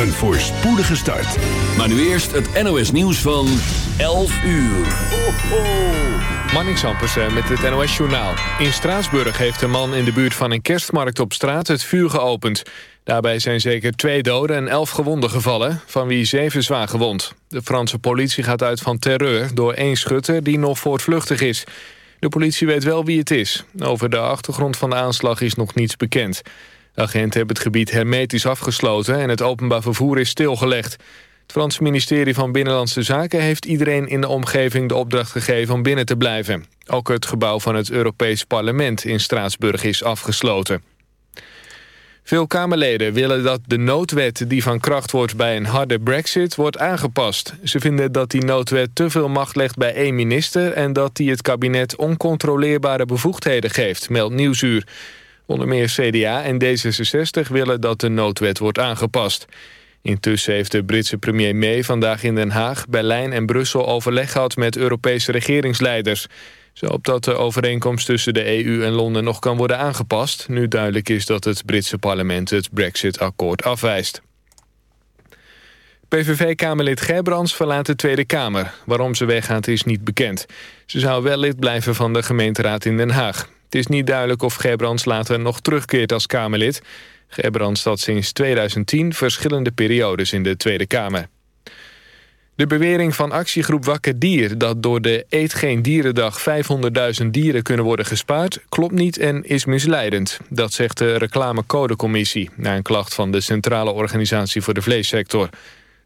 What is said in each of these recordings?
Een voorspoedige start. Maar nu eerst het NOS nieuws van 11 uur. Ho. Manning Sampersen met het NOS Journaal. In Straatsburg heeft een man in de buurt van een kerstmarkt op straat het vuur geopend. Daarbij zijn zeker twee doden en elf gewonden gevallen, van wie zeven zwaar gewond. De Franse politie gaat uit van terreur door één schutter die nog voortvluchtig is. De politie weet wel wie het is. Over de achtergrond van de aanslag is nog niets bekend. Agenten hebben het gebied hermetisch afgesloten en het openbaar vervoer is stilgelegd. Het Franse ministerie van Binnenlandse Zaken heeft iedereen in de omgeving de opdracht gegeven om binnen te blijven. Ook het gebouw van het Europees Parlement in Straatsburg is afgesloten. Veel Kamerleden willen dat de noodwet die van kracht wordt bij een harde brexit wordt aangepast. Ze vinden dat die noodwet te veel macht legt bij één minister... en dat die het kabinet oncontroleerbare bevoegdheden geeft, meldt Nieuwsuur. Onder meer CDA en D66 willen dat de noodwet wordt aangepast. Intussen heeft de Britse premier May vandaag in Den Haag, Berlijn en Brussel overleg gehad met Europese regeringsleiders. Ze hoopt dat de overeenkomst tussen de EU en Londen nog kan worden aangepast... nu duidelijk is dat het Britse parlement het Brexit-akkoord afwijst. PVV-kamerlid Gerbrands verlaat de Tweede Kamer. Waarom ze weggaat is niet bekend. Ze zou wel lid blijven van de gemeenteraad in Den Haag. Het is niet duidelijk of Gerbrands later nog terugkeert als Kamerlid. Gerbrands zat sinds 2010 verschillende periodes in de Tweede Kamer. De bewering van actiegroep Wakker Dier... dat door de Eet Geen Dierendag 500.000 dieren kunnen worden gespaard... klopt niet en is misleidend. Dat zegt de reclamecodecommissie... na een klacht van de Centrale Organisatie voor de Vleessector.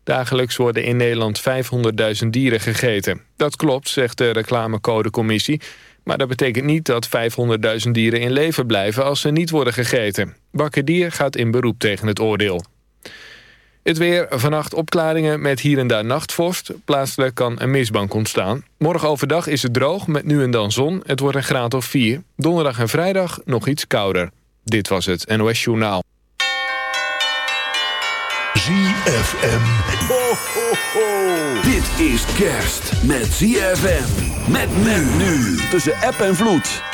Dagelijks worden in Nederland 500.000 dieren gegeten. Dat klopt, zegt de reclamecodecommissie... maar dat betekent niet dat 500.000 dieren in leven blijven... als ze niet worden gegeten. Wakker Dier gaat in beroep tegen het oordeel. Het weer, vannacht opklaringen met hier en daar nachtvorst. Plaatselijk kan een mistbank ontstaan. Morgen overdag is het droog met nu en dan zon. Het wordt een graad of 4. Donderdag en vrijdag nog iets kouder. Dit was het NOS Journaal. ZFM. Ho, ho, ho. Dit is kerst met ZFM. Met men nu. Tussen app en vloed.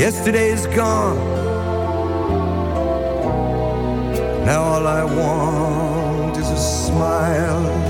Yesterday is gone. Now all I want is a smile.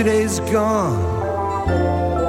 Today's gone.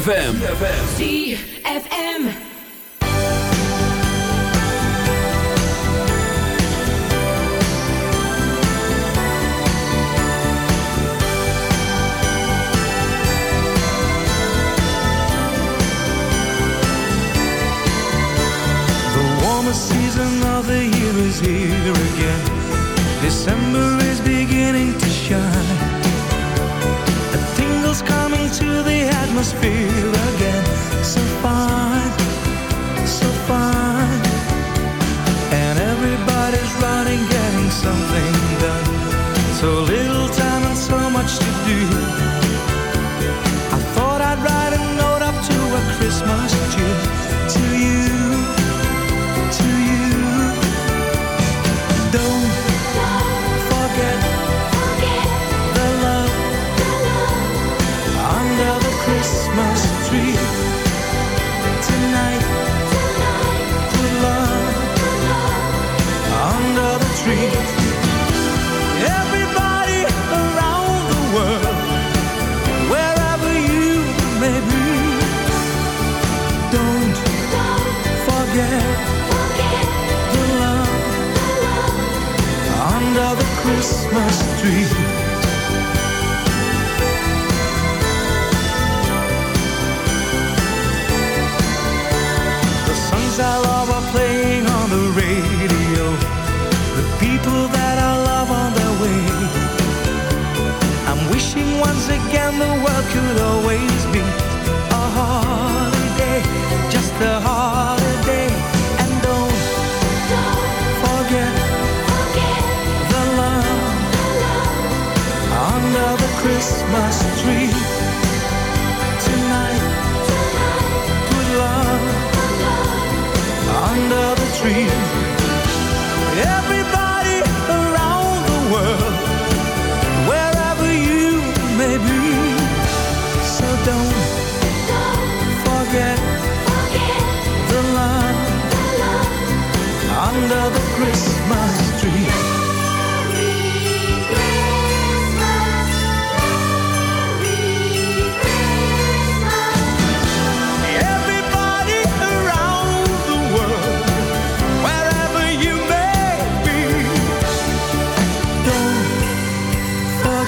ZFM.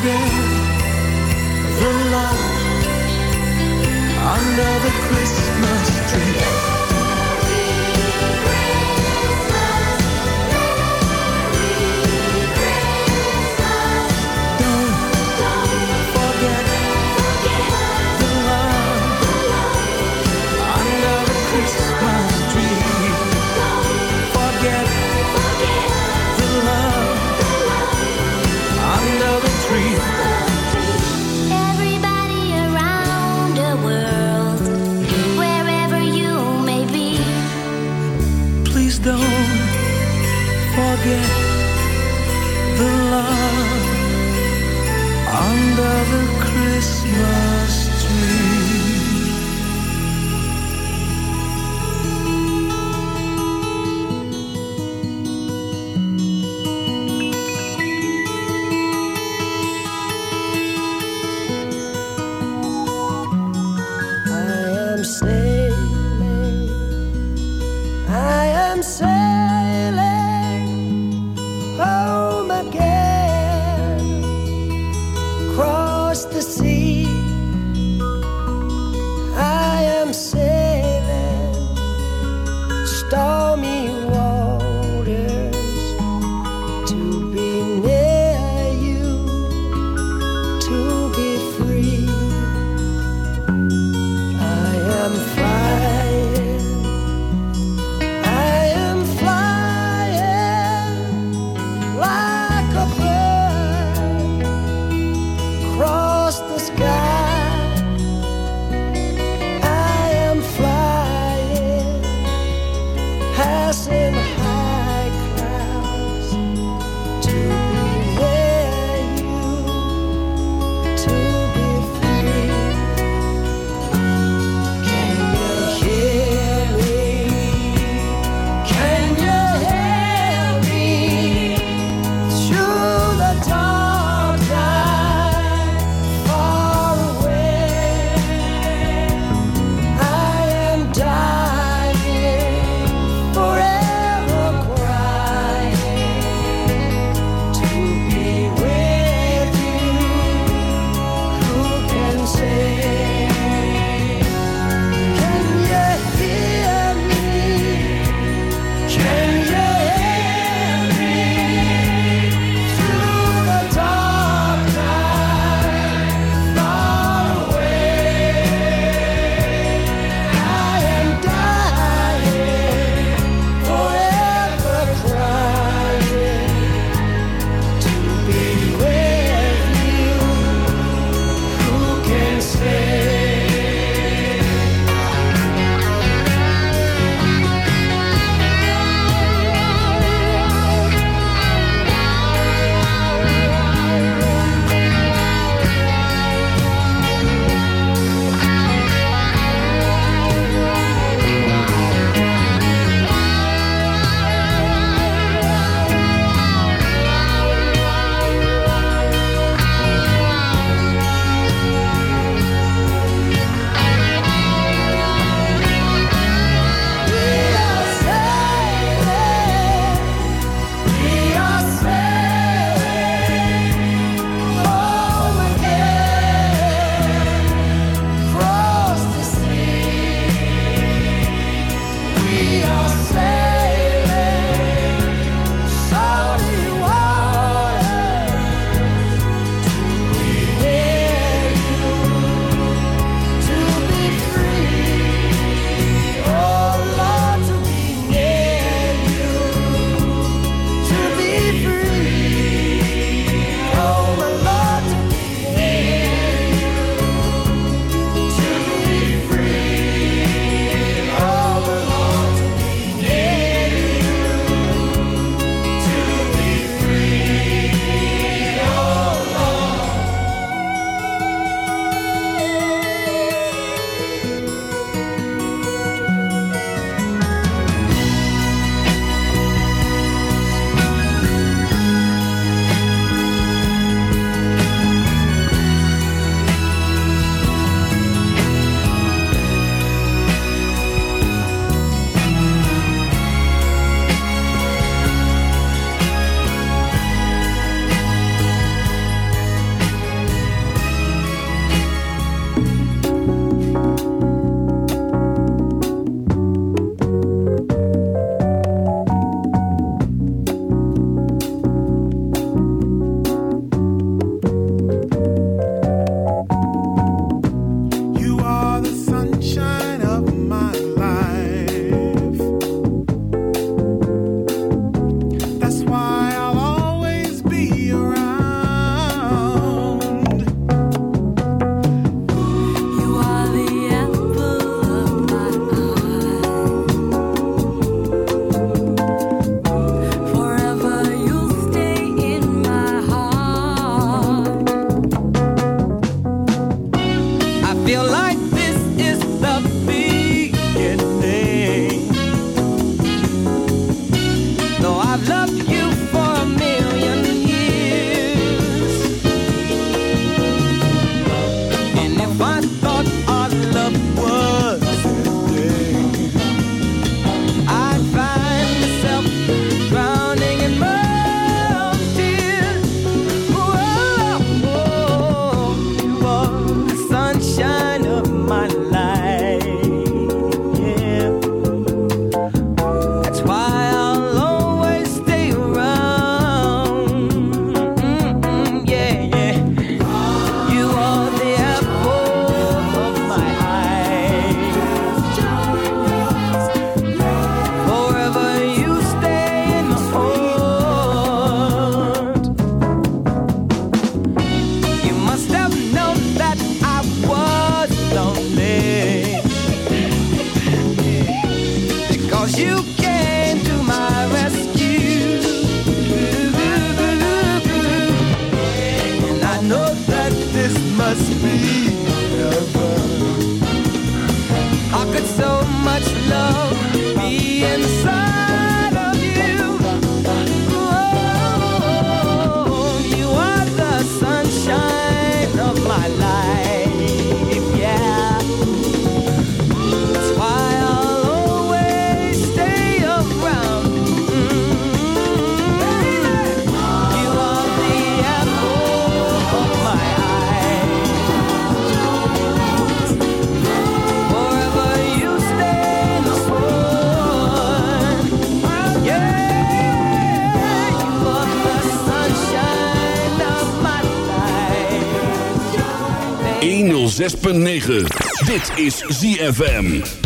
forget the love under the Christmas tree. us in high. 106.9. Dit is ZFM.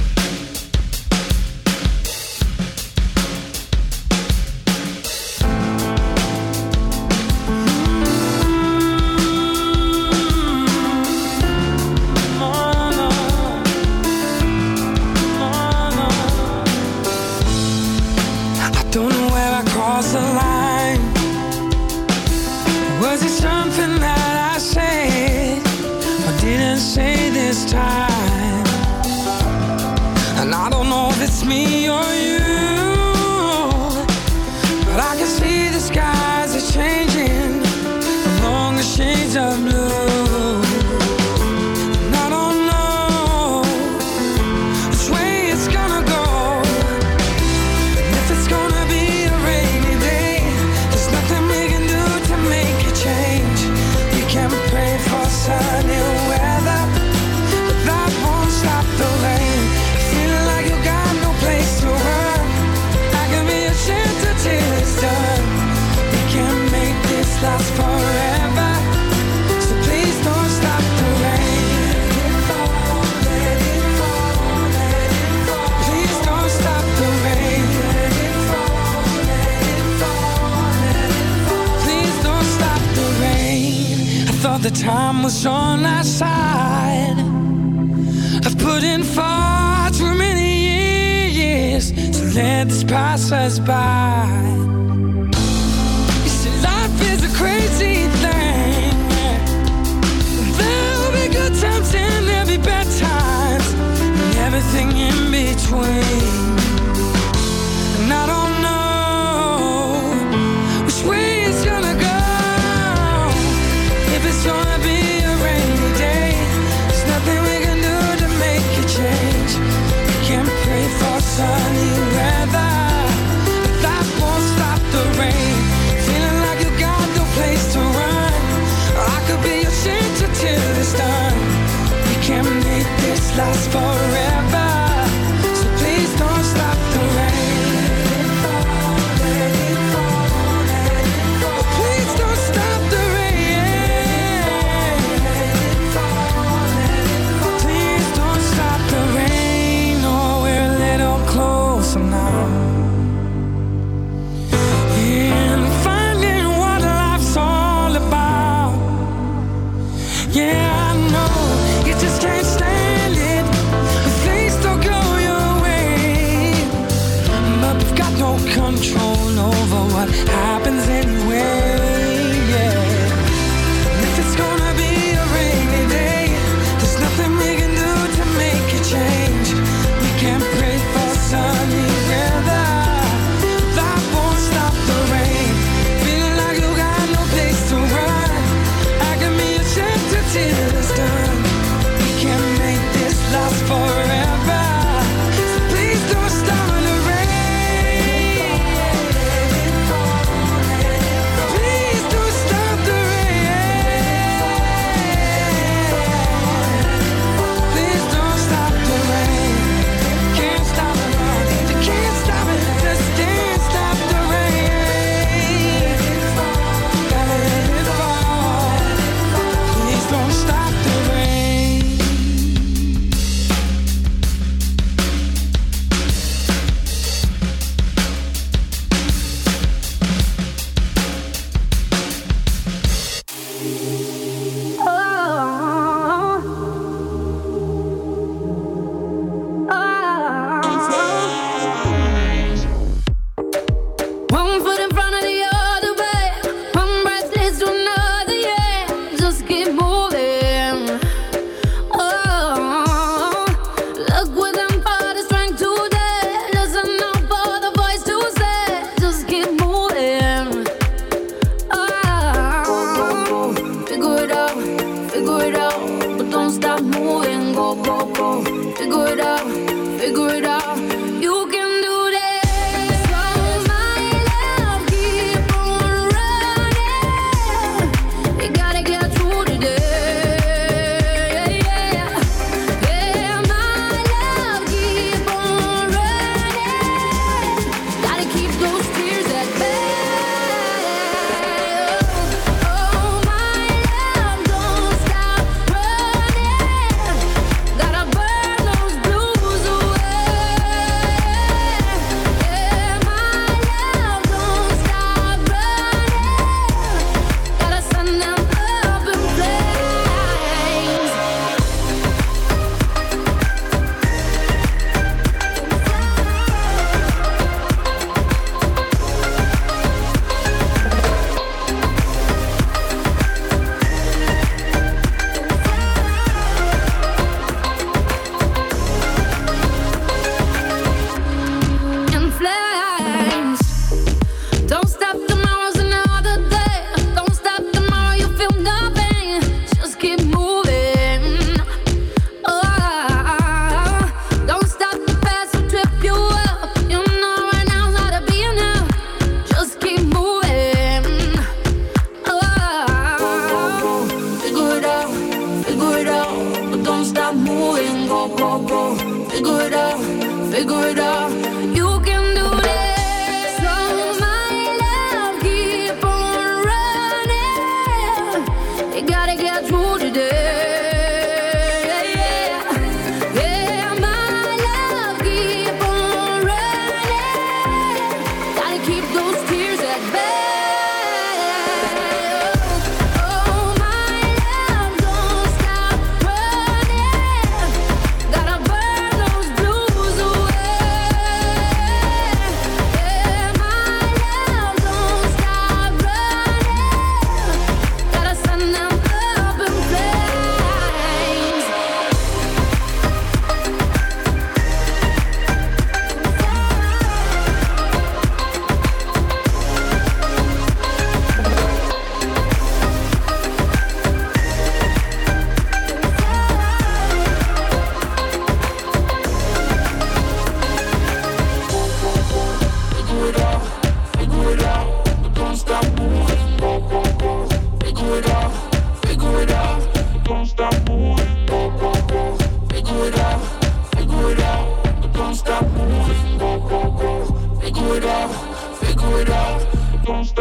let this pass us by. You see, life is a crazy thing. There'll be good times and there'll be bad times, and everything in between. last forever.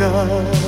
enough.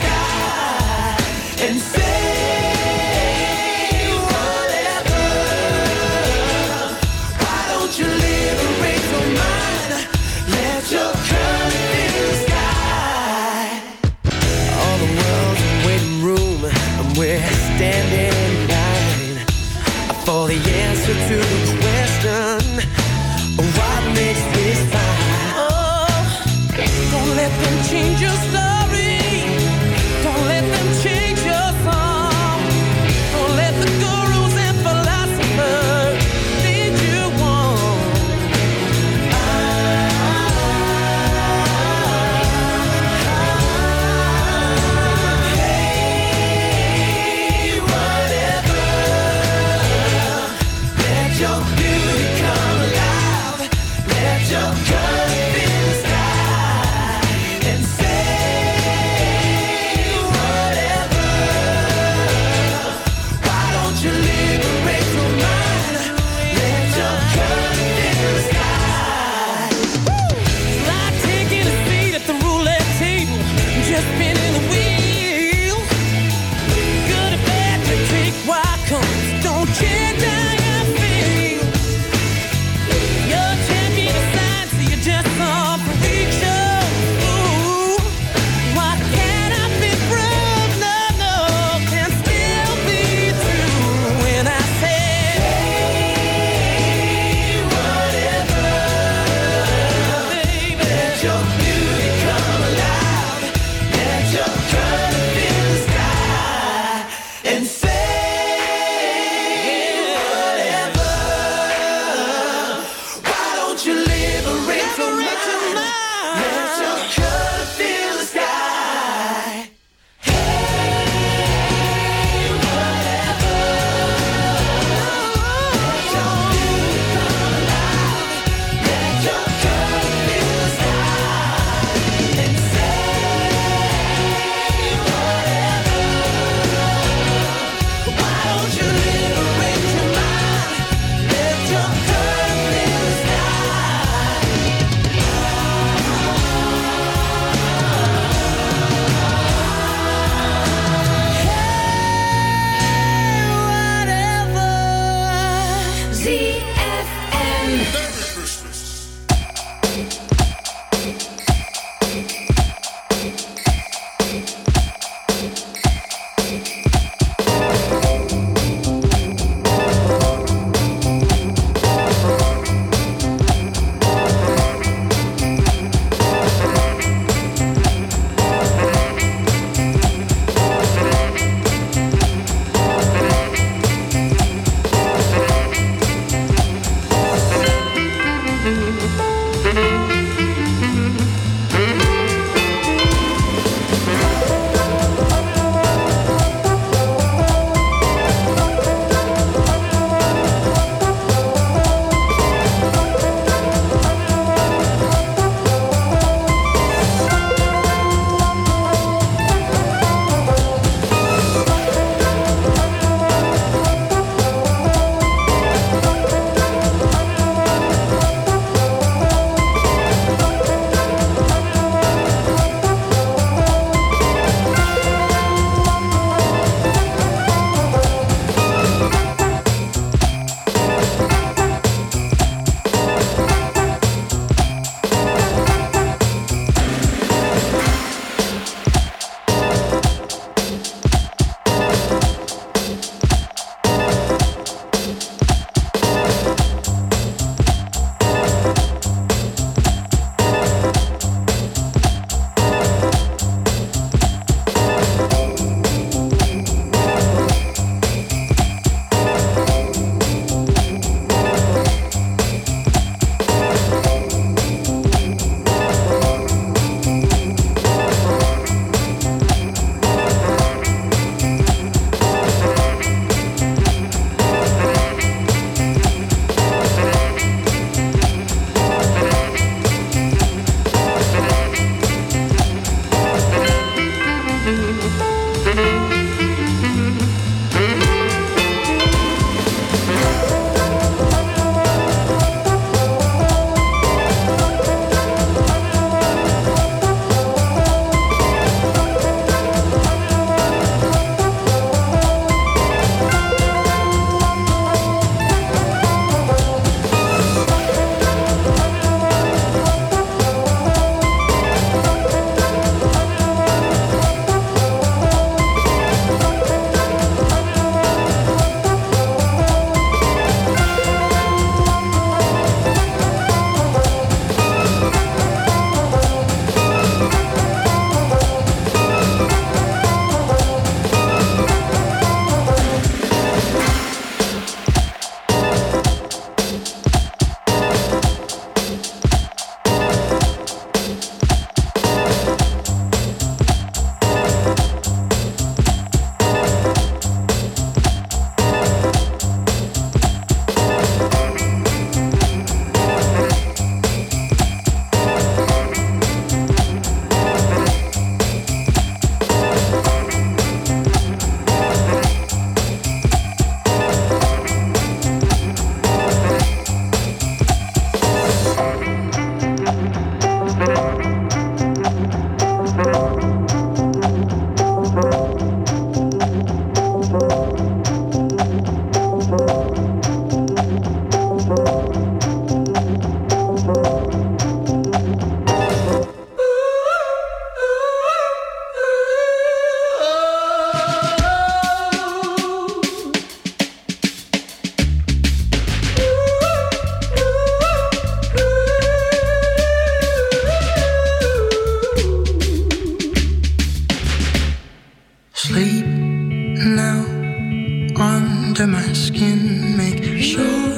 under my skin. Make sure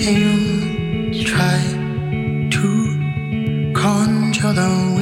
that you try to conjure the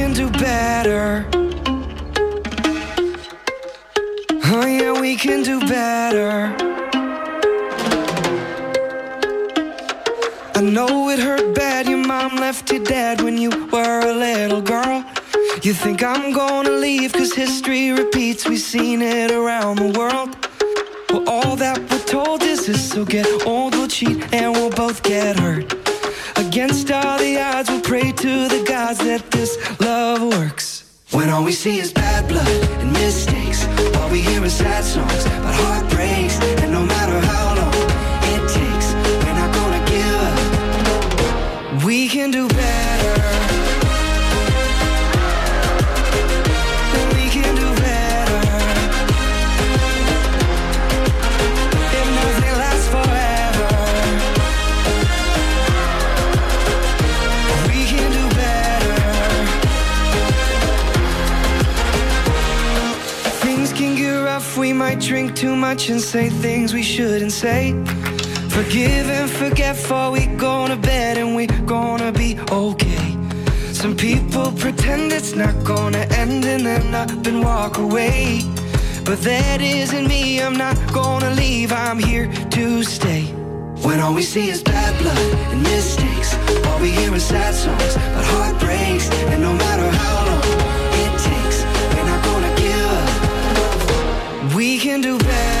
can do better. Oh, yeah, we can do better. I know it hurt bad. Your mom left you dead when you were a little girl. You think I'm gonna leave, cause history repeats. We've seen it around the world. Well, all that we're told is this. So get old, we'll cheat, and we'll both get hurt. Against all the odds, we'll pray to the gods that this love works. When all we see is bad blood and mistakes, all we hear is sad songs about heartbreaks, and no matter how long it takes, we're not gonna give up. We can do better. too much and say things we shouldn't say. Forgive and forget, for we gonna bed and we gonna be okay. Some people pretend it's not gonna end and then up and walk away. But that isn't me, I'm not gonna leave, I'm here to stay. When all we see is bad blood and mistakes, all we hear is sad songs, but heartbreaks, and no matter how long. We can do better.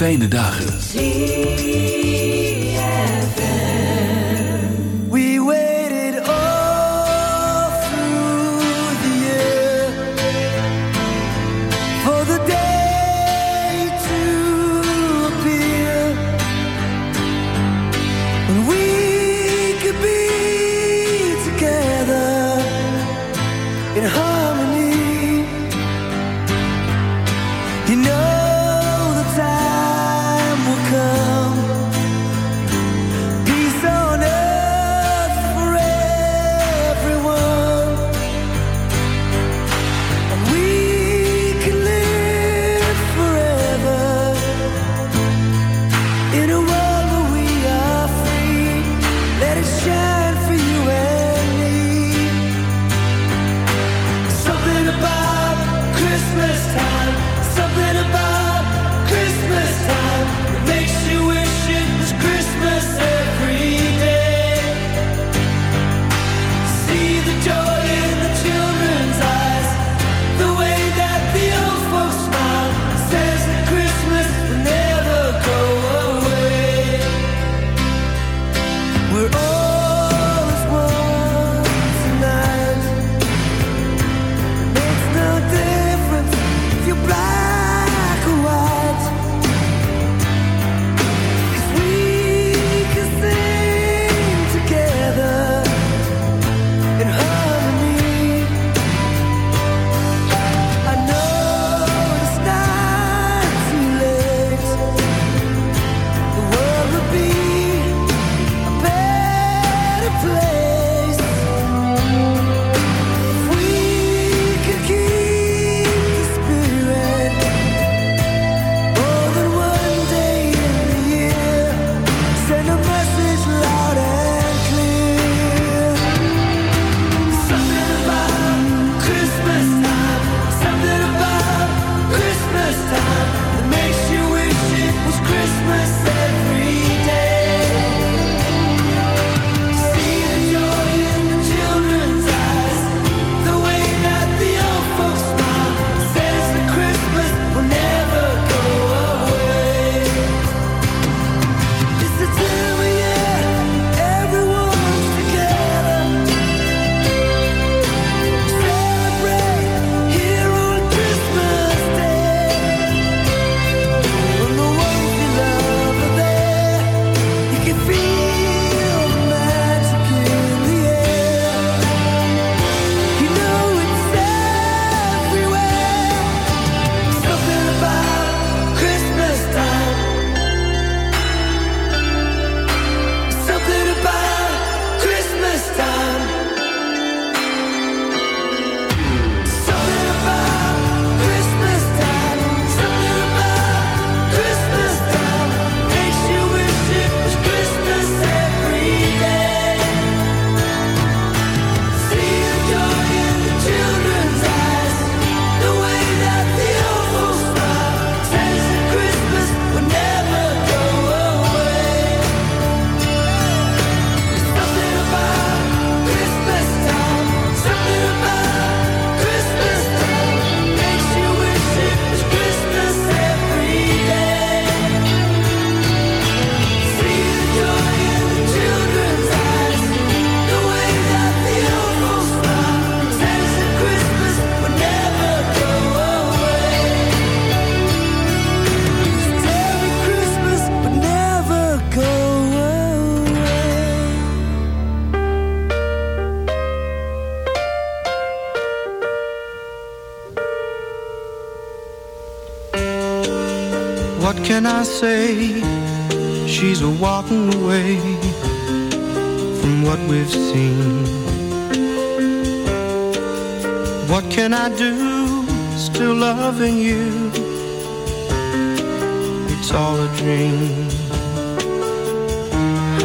Fijne dagen.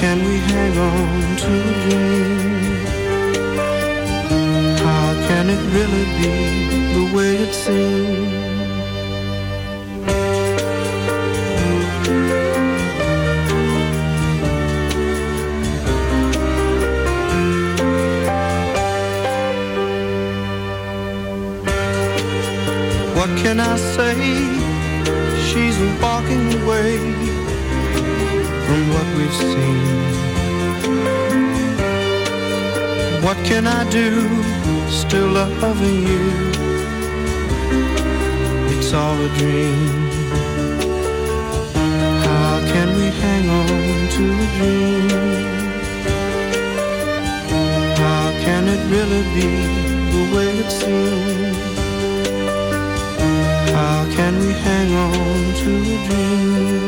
Can we hang on to a dream? How can it really be the way it seems? What can I say? She's walking away from what we've seen. What can I do? Still loving you. It's all a dream. How can we hang on to a dream? How can it really be the way it seems? How can we hang on to a dream?